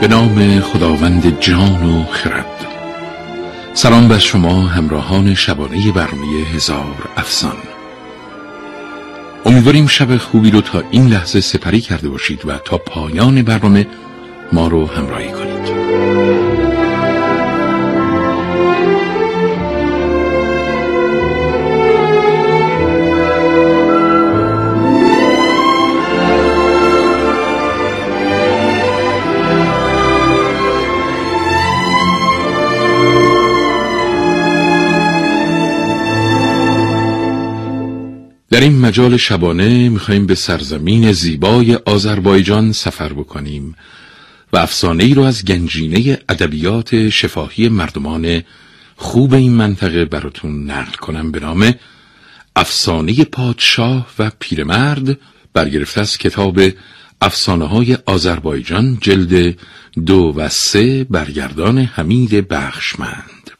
به نام خداوند جان و خرد. سلام بر شما همراهان شبانه برنامه هزار افسان. امیدواریم شب خوبی رو تا این لحظه سپری کرده باشید و تا پایان برنامه ما رو همراهی کنید. در این مجال شبانه می‌خوایم به سرزمین زیبای آذربایجان سفر بکنیم و افسانه ای رو از گنجینه ادبیات شفاهی مردمان خوب این منطقه براتون نقل کنم به نام افسانه پادشاه و پیرمرد برگرفته از کتاب افسانه های آذربایجان جلد دو و سه برگردان حمید بخشمند.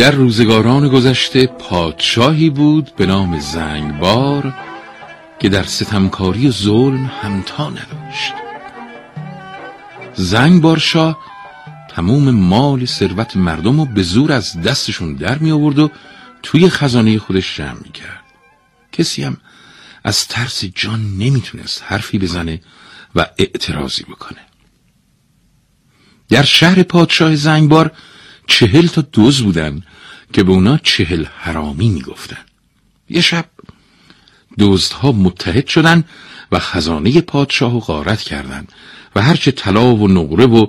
در روزگاران گذشته پادشاهی بود به نام زنگبار که در ستمکاری و ظلم همتا نداشت. زنگبار شاه تموم مال ثروت مردم رو به زور از دستشون در می آورد و توی خزانه خودش جمع می کرد. کسی هم از ترس جان نمی‌تونست حرفی بزنه و اعتراضی بکنه. در شهر پادشاه زنگبار چهل تا دوز بودن که به اونا چهل حرامی می‌گفتن. یه شب دزدها متحد شدن و خزانه پادشاه و غارت کردند و هرچه طلا و نقره و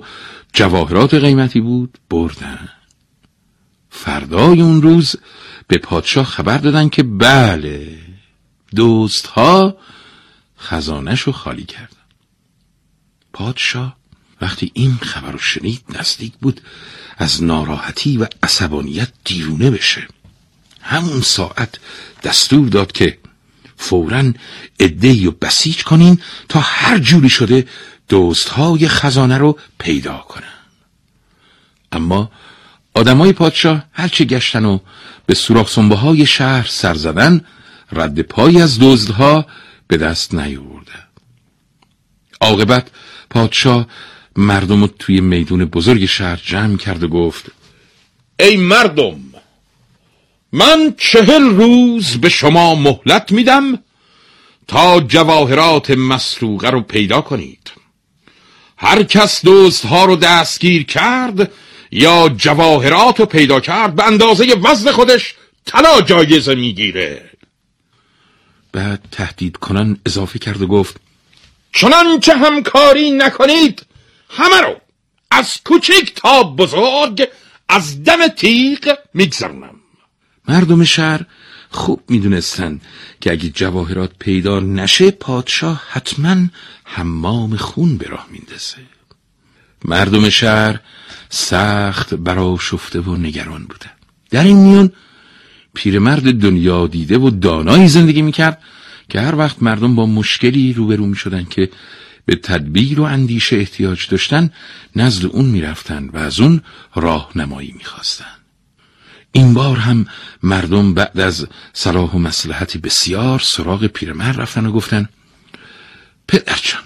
جواهرات قیمتی بود بردن. فردای اون روز به پادشاه خبر دادن که بله دزدها خزانهشو خالی کردن. پادشاه وقتی این خبر رو شنید نزدیک بود. از ناراحتی و عصبانیت دیوونه بشه. همون ساعت دستور داد که فورا ادهی و بسیج کنین تا هر جوری شده دوستهای خزانه رو پیدا کنن. اما آدمای پادشاه هرچه گشتن و به سوراخ های شهر سر زدن رد پای از دزدها به دست نیاوردن. عاقبت پادشاه مردم رو توی میدون بزرگ شهر جمع کرد و گفت ای مردم من چهل روز به شما مهلت میدم تا جواهرات مسروقه رو پیدا کنید. هر کس ها رو دستگیر کرد یا جواهرات رو پیدا کرد به اندازه وزن خودش طلا جایزه می‌گیره. بعد تهدید کنن اضافه کرد و گفت چنانچه همکاری نکنید همه رو از کوچک تا بزرگ از دم تیغ میگذرونم. مردم شهر خوب می‌دونستن که اگه جواهرات پیدا نشه پادشاه حتما حمام خون به راه میندازه. مردم شهر سخت برا شفته و نگران بودن در این میان پیرمرد دنیا دیده و دانایی زندگی می‌کرد که هر وقت مردم با مشکلی روبرو می‌شدن که به تدبیر و اندیشه احتیاج داشتن نزد اون می‌رفتن و از اون راهنمایی می‌خواستن این بار هم مردم بعد از صلاح و مسلحتی بسیار سراغ پیرمرد رفتن و گفتن پدرچان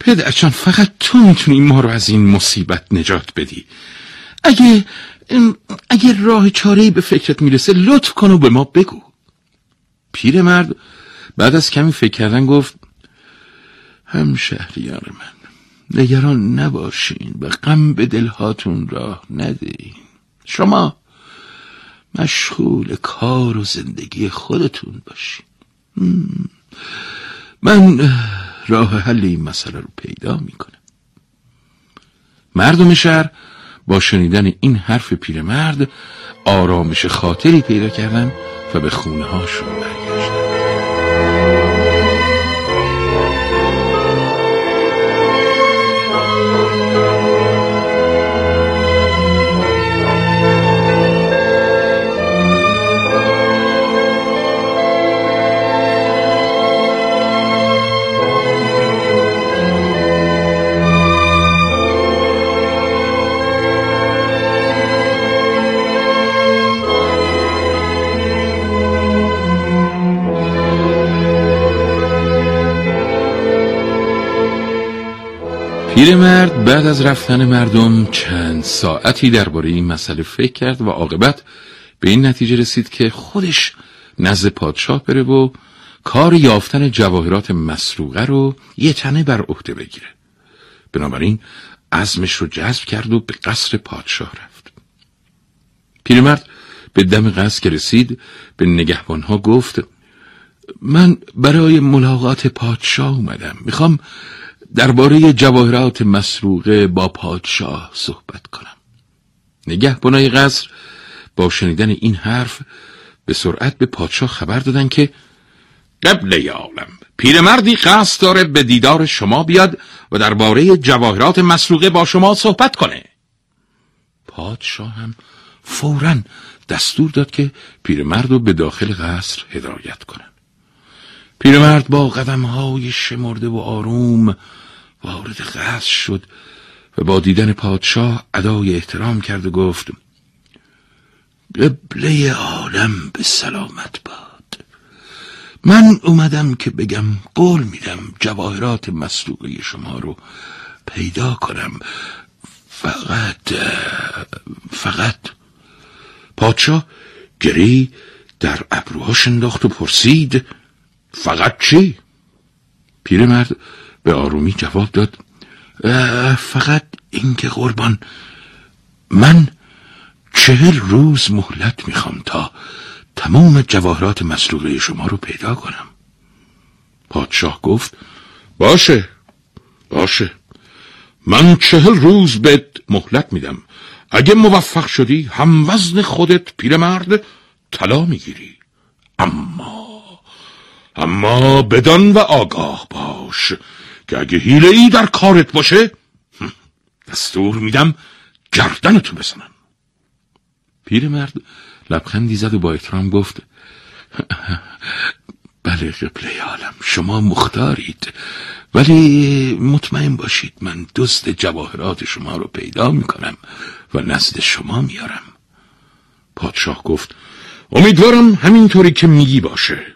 پدرچان فقط تو می‌تونی ما رو از این مصیبت نجات بدی. اگه اگه راه چاره به فکرت می‌رسه لطف کن و به ما بگو. پیرمرد بعد از کمی فکر کردن گفت هم شهریار من. نگران نباشین و غم به دلهاتون راه ندهین. شما مشغول کار و زندگی خودتون باشین. من راه حل این مسئله رو پیدا می‌کنم. مردم شهر با شنیدن این حرف پیرمرد آرامش خاطری پیدا کردن و به خونه هاشون برگشتن. بعد از رفتن مردم چند ساعتی درباره این مسئله فکر کرد و عاقبت به این نتیجه رسید که خودش نزد پادشاه بره و کار یافتن جواهرات مسروقه رو یه تنه بر عهده بگیره. بنابراین عزمش رو جذب کرد و به قصر پادشاه رفت. پیرمرد به دم قصر که رسید به نگهبانها گفت من برای ملاقات پادشاه اومدم. می‌خوام درباره جواهرات مسروقه با پادشاه صحبت کنم. نگهبانای قصر با شنیدن این حرف به سرعت به پادشاه خبر دادن که قبل عالم پیرمردی قصد داره به دیدار شما بیاد و درباره جواهرات مسروقه با شما صحبت کنه. پادشاه هم فورا دستور داد که پیرمرد رو به داخل قصر هدایت کنن پیرمرد با قدمهای شمرده و آروم وارد قصر شد و با دیدن پادشاه ادای احترام کرد و گفت قبله عالم به سلامت باد. من اومدم که بگم قول میدم جواهرات مسروقه شما رو پیدا کنم. فقط فقط. پادشاه گری در ابروهاش انداخت و پرسید فقط چی؟ پیرمرد به آرومی جواب داد فقط اینکه قربان من چهل روز مهلت می‌خوام تا تمام جواهرات مسروقه شما رو پیدا کنم. پادشاه گفت باشه باشه. من چهل روز بهت مهلت میدم. اگه موفق شدی هم وزن خودت پیرمرد طلا می‌گیری. اما اما بدان و آگاه باش که اگه حیله ای در کارت باشه دستور میدم گردنتو بزنم. پیرمرد لبخندی زد و با احترام گفت بله قبله عالم شما مختارید ولی مطمئن باشید من دست جواهرات شما رو پیدا می‌کنم و نزد شما میارم. پادشاه گفت امیدوارم همینطوری که میگی باشه.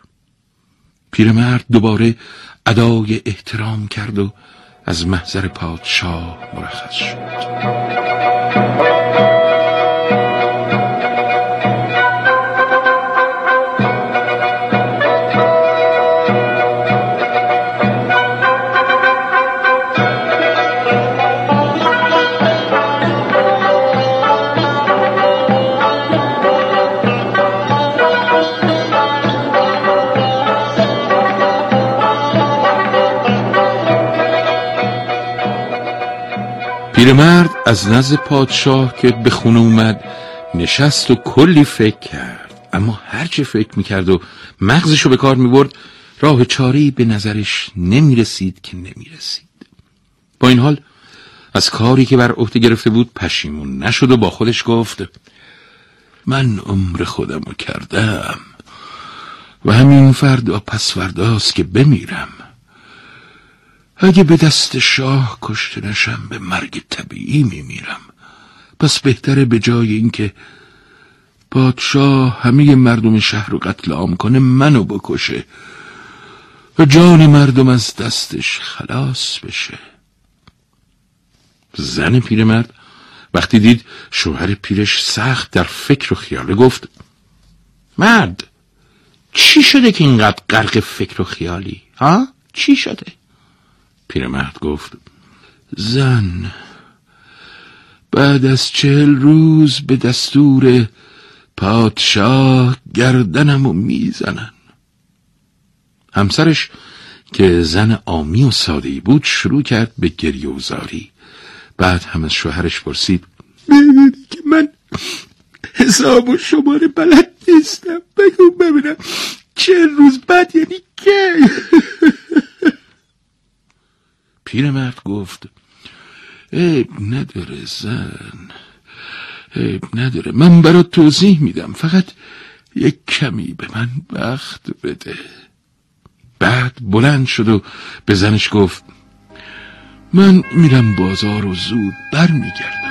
پیرمرد دوباره ادای احترام کرد و از محضر پادشاه مرخص شد. پیرمرد از نزد پادشاه که به خونه اومد نشست و کلی فکر کرد. اما هرچه فکر می‌کرد و مغزشو به کار می‌برد راه چاری به نظرش نمی‌رسید که نمی‌رسید. با این حال از کاری که بر عهده گرفته بود پشیمون نشد و با خودش گفت من عمر خودم رو کردم و همین فردا پس فرداست که بمیرم. اگه به دست شاه کشته نشم به مرگ طبیعی میمیرم. پس بهتره به جای اینکه پادشاه همه مردم شهر رو قتل عام کنه منو بکشه و جان مردم از دستش خلاص بشه. زن پیرمرد وقتی دید شوهر پیرش سخت در فکر و خیاله گفت مرد چی شده که اینقدر غرق فکر و خیالی؟ ها؟ چی شده؟ پیرمرد گفت زن بعد از چهل روز به دستور پادشاه گردنم و می‌زنن. همسرش که زن آمی و سادهی بود شروع کرد به گریه و زاری. بعد هم از شوهرش پرسید می‌دونی که من حساب و شماره بلد نیستم. بگو ببینم چه روز بعد یعنی کی؟ پیرمرد گفت عیب نداره زن عیب نداره. من برات توضیح میدم فقط یک کمی به من وقت بده. بعد بلند شد و به زنش گفت من میرم بازار و زود برمیگردم.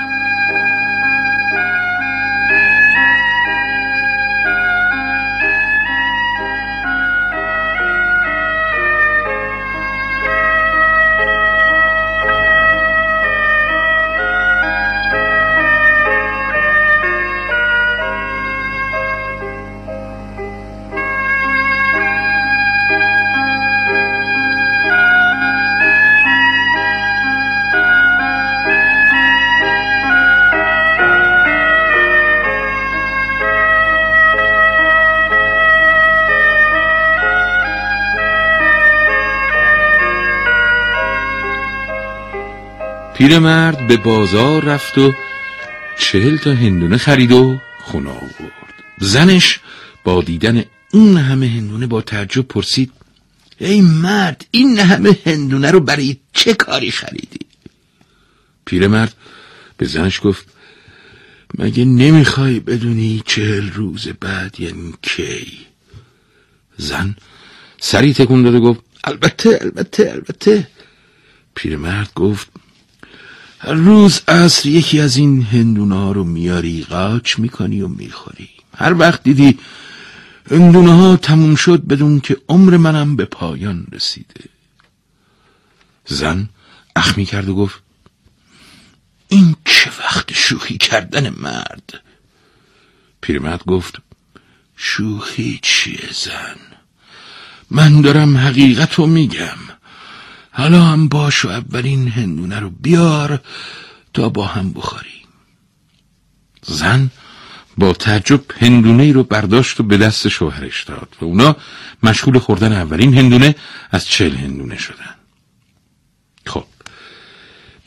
پیرمرد به بازار رفت و چهل تا هندونه خرید و خونه آورد زنش با دیدن اون همه هندونه با تعجب پرسید ای مرد این همه هندونه رو برای چه کاری خریدی؟ پیرمرد به زنش گفت مگه نمی‌خوای بدونی چهل روز بعد یعنی کی؟ زن سری تکون داد و گفت البته البته البته پیرمرد گفت هر روز عصر یکی از این هندونه رو میاری قاچ می‌کنی و می‌خوری. هر وقت دیدی هندونه ها تموم شد بدون که عمر منم به پایان رسیده. زن اخمی کرد و گفت این چه وقت شوخی کردن مرد؟ پیرمرد گفت شوخی چیه زن؟ من دارم حقیقت رو میگم. حالا هم باش و اولین هندونه رو بیار تا با هم بخوریم. زن با تعجب هندونه رو برداشت و به دست شوهرش داد و اونا مشغول خوردن اولین هندونه از چل هندونه شدن. خب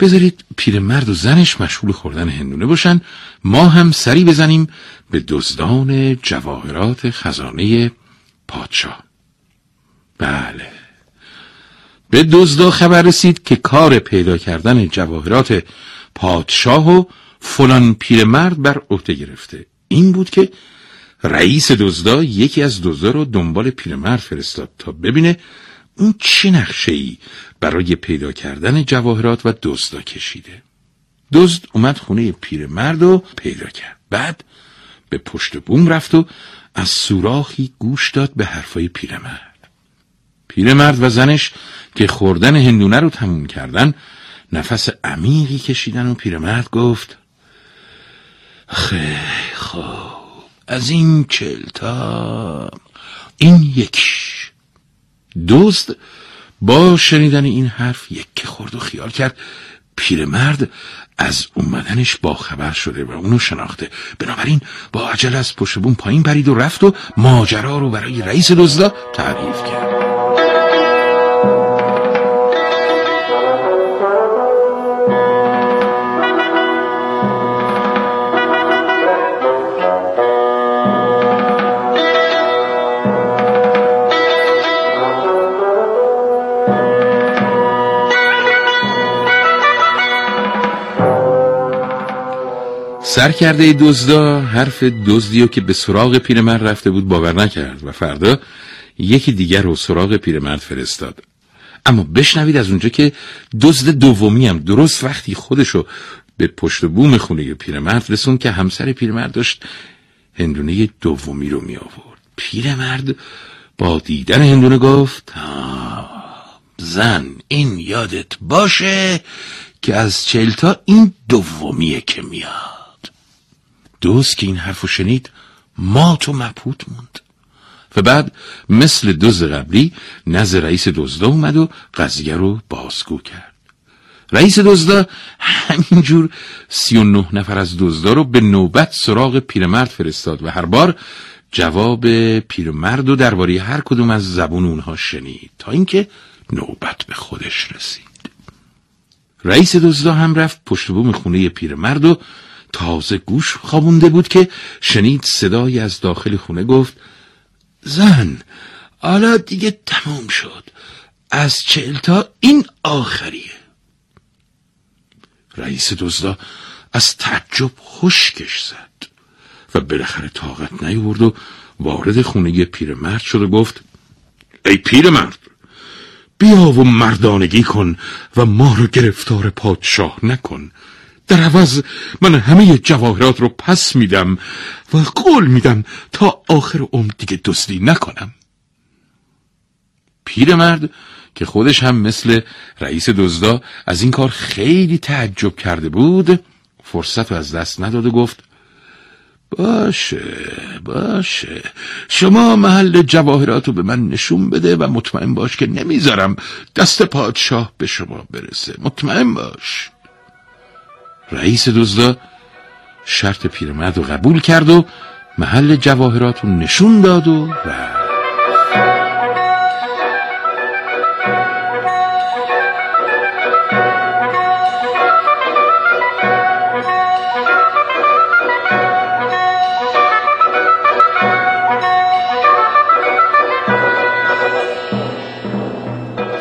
بذارید پیرمرد و زنش مشغول خوردن هندونه باشن ما هم سری بزنیم به دزدان جواهرات خزانه پادشاه. بله. به دزدا خبر رسید که کار پیدا کردن جواهرات پادشاه و فلان پیرمرد بر عهده گرفته. این بود که رئیس دزدا یکی از دزدا رو دنبال پیرمرد فرستاد تا ببینه اون چه نقشه ای برای پیدا کردن جواهرات و دزدا کشیده. دزد اومد خونه پیرمرد و پیدا کرد. بعد به پشت بوم رفت و از سوراخی گوش داد به حرفای پیرمرد. پیرمرد و زنش که خوردن هندونه رو تموم کردن نفس عمیقی کشیدن و پیرمرد گفت خیلی خوب از این چلتا این یکیش. دوست با شنیدن این حرف یک خورد و خیال کرد پیرمرد از اومدنش با خبر شده و اونو شناخته. بنابراین با عجل از پشت بون پایین پرید و رفت و ماجرا رو برای رئیس دزدا تعریف کرد. سرکرده دزدا؟ حرف دزدیو که به سراغ پیرمرد رفته بود باور نکرد و فردا یکی دیگر رو سراغ پیرمرد فرستاد. اما بشنوید از اونجا که دزد دومی هم درست وقتی خودشو به پشت بوم خونه پیرمرد رسون که همسر پیرمرد داشت هندونه دومی رو می آورد. پیرمرد با دیدن هندونه گفت زن این یادت باشه که از چلتا این دومیه که میاد. دوست که این حرفو شنید مات و مبهوت موند. و بعد مثل دوز قبلی نزد رئیس دزدا اومد و قضیه رو بازگو کرد. رئیس دزدا همینجور سی و نه نفر از دزدا رو به نوبت سراغ پیرمرد فرستاد و هر بار جواب پیرمرد و درباره هر کدوم از زبون اونها شنید تا اینکه نوبت به خودش رسید. رئیس دزدا هم رفت پشت بوم خونه پیرمرد و تازه گوش خوابونده بود که شنید صدایی از داخل خونه گفت زن حالا دیگه تموم شد. از چهل تا این آخریه. رئیس دزدا از تعجب خشکش زد و بالاخره طاقت نیورد و وارد خونه پیرمرد شد و گفت ای پیرمرد بیا و مردانگی کن و ما رو گرفتار پادشاه نکن. در عوض من همه جواهرات رو پس میدم و قول میدم تا آخر عمر دیگه دزدی نکنم. پیرمرد که خودش هم مثل رئیس دزدا از این کار خیلی تعجب کرده بود فرصت رو از دست نداد و گفت باشه باشه شما محل جواهرات رو به من نشون بده و مطمئن باش که نمی‌ذارم دست پادشاه به شما برسه مطمئن باش. رئیس دزدا شرط پیرمرد رو قبول کرد و محل جواهرات رو نشون داد و رفت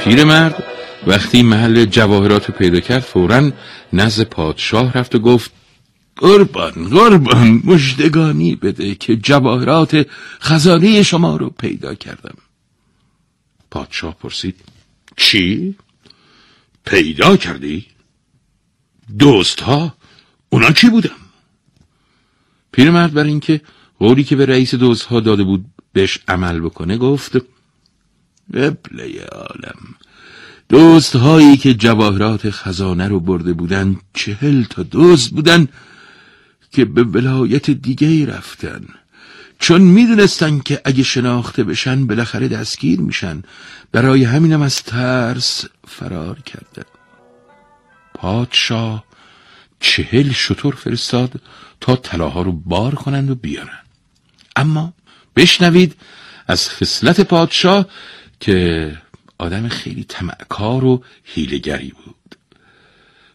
پیرمرد وقتی محل جواهرات پیدا کرد فورا نزد پادشاه رفت و گفت قربان قربان مشتگانی بده که جواهرات خزانه شما رو پیدا کردم پادشاه پرسید چی؟ پیدا کردی؟ دوست ها؟ اونا چی بودم؟ پیرمرد بر اینکه قولی که به رئیس دوستها داده بود بهش عمل بکنه گفت قبله عالم دوست هایی که جواهرات خزانه رو برده بودن چهل تا دوست بودن که به ولایت دیگه رفتن. چون می‌دونستن که اگه شناخته بشن بالاخره دستگیر میشن. برای همینم از ترس فرار کردن. پادشاه چهل شطور فرستاد تا طلاها رو بار کنند و بیارن. اما بشنوید از خصلت پادشاه که آدم خیلی تمعکار و هیلگری بود.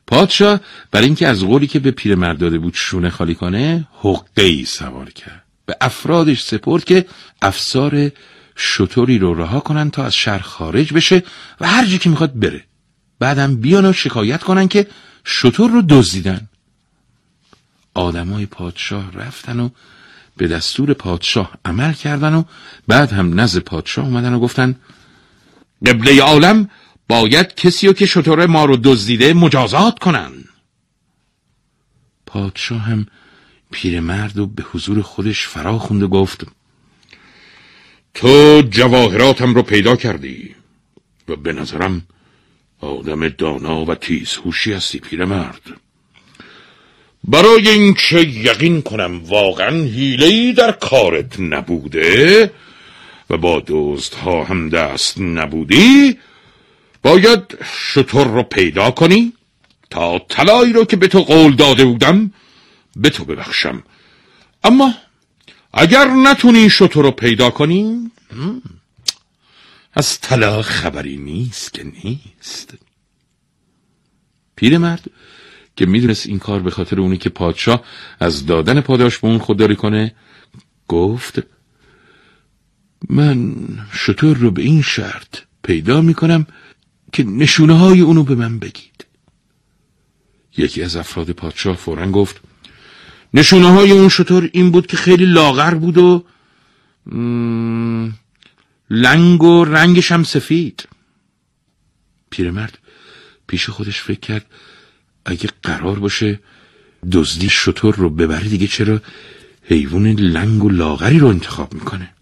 پادشاه برای اینکه از قولی که به پیرمرد داده بود شونه خالی کنه حقه ای سوار کرد. به افرادش سپرد که افسار شطوری رو رها کنن تا از شهر خارج بشه و هر که می‌خواد بره. بعدم بیان و شکایت کنن که شطور رو دزدیدن. آدمای پادشاه رفتن و به دستور پادشاه عمل کردن و بعد هم نزد پادشاه اومدن و گفتن قبله عالم باید کسی که شطور ما رو دزدیده مجازات کنن پادشاه هم پیرمرد و به حضور خودش فرا خوند و گفت تو جواهراتم رو پیدا کردی و به نظرم آدم دانا و تیزهوشی هستی پیرمرد. برای اینکه یقین کنم واقعا حیله‌ای در کارت نبوده و با ها هم دست نبودی باید شطور رو پیدا کنی تا طلایی رو که به تو قول داده بودم به تو ببخشم. اما اگر نتونی شطور رو پیدا کنی از طلا خبری نیست که نیست. پیرمرد که می‌دونست این کار به خاطر اونی که پادشاه از دادن پاداش به اون خودداری کنه گفت من شطور رو به این شرط پیدا می‌کنم که نشونه های اونو به من بگید. یکی از افراد پادشاه فورا گفت نشونه های اون شطور این بود که خیلی لاغر بود و لنگ و رنگش هم سفید. پیرمرد پیش خودش فکر کرد اگه قرار باشه دزدی شطور رو ببره دیگه چرا حیوان لنگ و لاغری رو انتخاب می‌کنه؟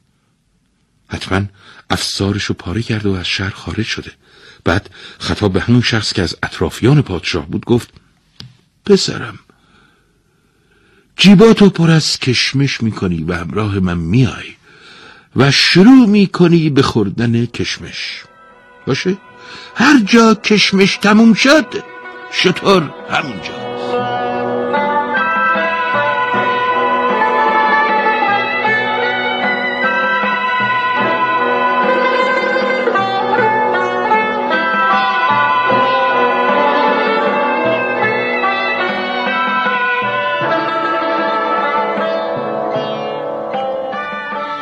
حتما افسارش رو پاره کرده و از شهر خارج شده. بعد خطاب به همون شخص که از اطرافیان پادشاه بود گفت پسرم جیباتو پر از کشمش می‌کنی و همراه من میای و شروع می‌کنی به خوردن کشمش. باشه؟ هر جا کشمش تموم شد شطور همونجا.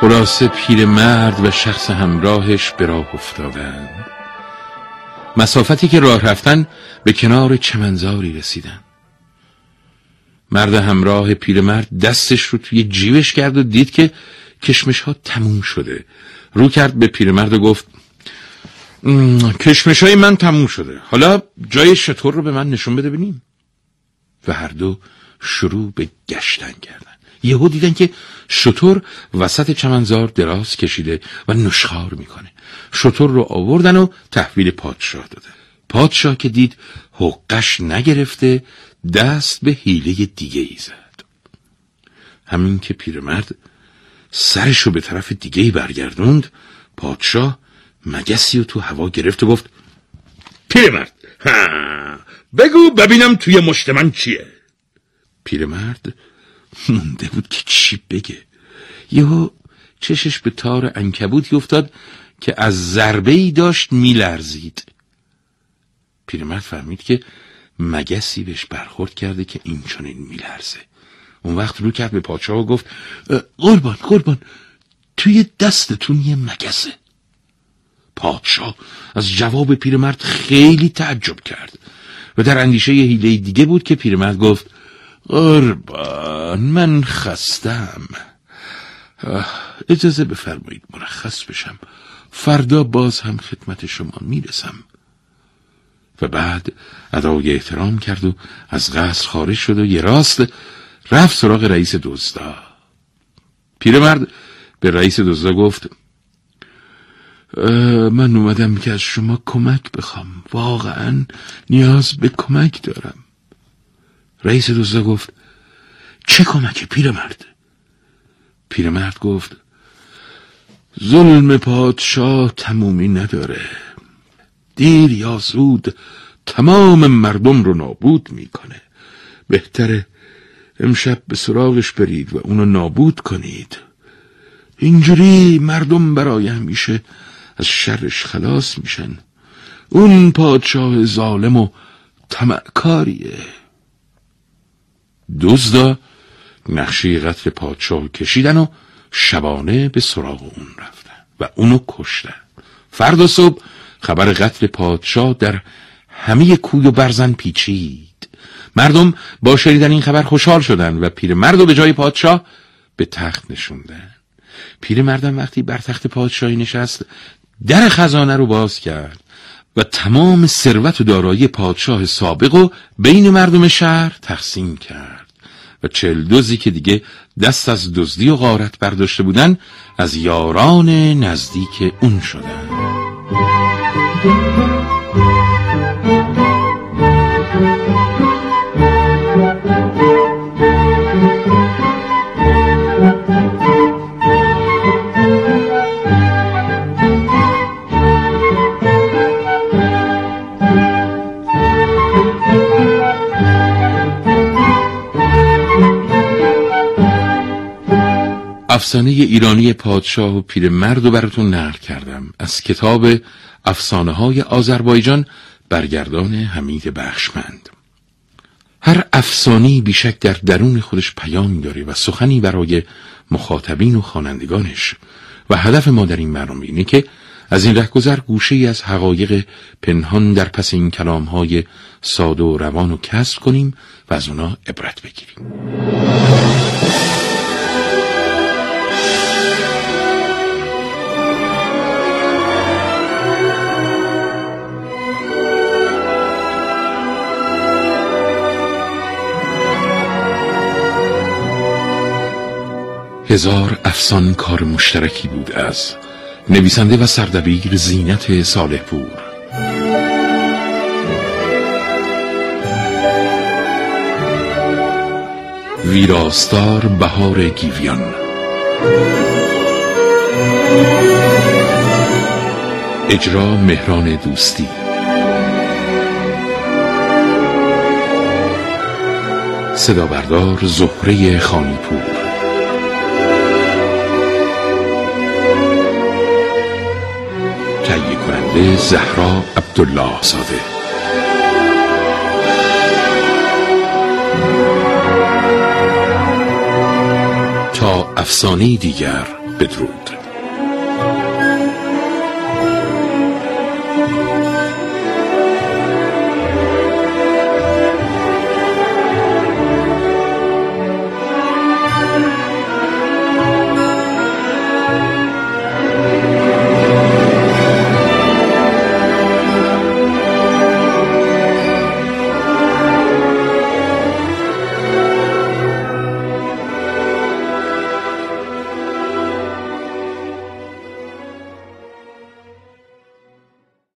خلاصه پیر مرد و شخص همراهش به راه افتادند. مسافتی که راه رفتن به کنار چمنزاری رسیدن مرد همراه پیرمرد دستش رو توی جیبش کرد و دید که کشمش ها تموم شده. رو کرد به پیرمرد و گفت کشمش های من تموم شده. حالا جای شطور رو به من نشون بده بینیم و هر دو شروع به گشتن کردن. یهو دیدن که شطور وسط چمنزار دراز کشیده و نشخار می‌کنه. شطور رو آوردن و تحویل پادشاه داده. پادشاه که دید حقش نگرفته دست به حیله دیگه ای زد. همین که پیرمرد سرش رو به طرف دیگه ای برگردوند پادشاه مگسی رو تو هوا گرفت و گفت پیرمرد بگو ببینم توی مشت من چیه. پیرمرد مونده بود که چی بگه. یهو چشش به تار انکبوتی افتاد که از ضربه ای داشت میلرزید. پیرمرد فهمید که مگسی بهش برخورد کرده که این چنین میلرزه. اون وقت رو کرد به پادشاه و گفت قربان قربان توی دستتون یه مگسه. پادشاه از جواب پیرمرد خیلی تعجب کرد و در اندیشه یه دیگه بود که پیرمرد گفت قربان من خستم. اجازه بفرمایید مرخص بشم. فردا باز هم خدمت شما می‌رسم. و بعد ادای احترام کرد و از قصر خارج شد و یه راست رفت سراغ رئیس دزدا. پیرمرد به رئیس دزدا گفت من اومدم که از شما کمک بخوام. واقعا نیاز به کمک دارم. رئیس دزدا گفت چه کمکی پیرمرد؟ پیرمرد گفت ظلم پادشاه تمومی نداره. دیر یا زود تمام مردم رو نابود می‌کنه. بهتره امشب به سراغش برید و اونو نابود کنید. اینجوری مردم برای همیشه از شرش خلاص میشن. اون پادشاه ظالم و تمعکاریه دزدا نقشه قتل پادشاه کشیدن و شبانه به سراغ اون رفتن و اونو کشتن. فردا صبح خبر قتل پادشاه در همه کوی و برزن پیچید. مردم با شنیدن این خبر خوشحال شدند و پیرمرد و به جای پادشاه به تخت نشوندن. پیرمردم وقتی بر تخت پادشاهی نشست در خزانه رو باز کرد و تمام ثروت و دارایی پادشاه سابق و بین مردم شهر تقسیم کرد. و چل دوزی که دیگه دست از دزدی و غارت برداشته بودن از یاران نزدیک اون شدن. افسانه ایرانی پادشاه و پیرمرد رو براتون نقل کردم. از کتاب افسانه های آذربایجان برگردان حمید بخشمند. هر افسانی بیشک در درون خودش پیامی داره و سخنی برای مخاطبین و خوانندگانش. و هدف ما در این برنامه اینه که از این رهگذر گوشه ای از حقایق پنهان در پس این کلام های ساده و روان و کسب کنیم و از اونا عبرت بگیریم. هزار افسان کار مشترکی بود از نویسنده و سردبیر زینت صالح پور ویراستار بهار گیویان. اجرا مهران دوستی. صدا بردار زهره خانیپور. کننده زهرا عبدالله زاده تا افسانه دیگر بدرود.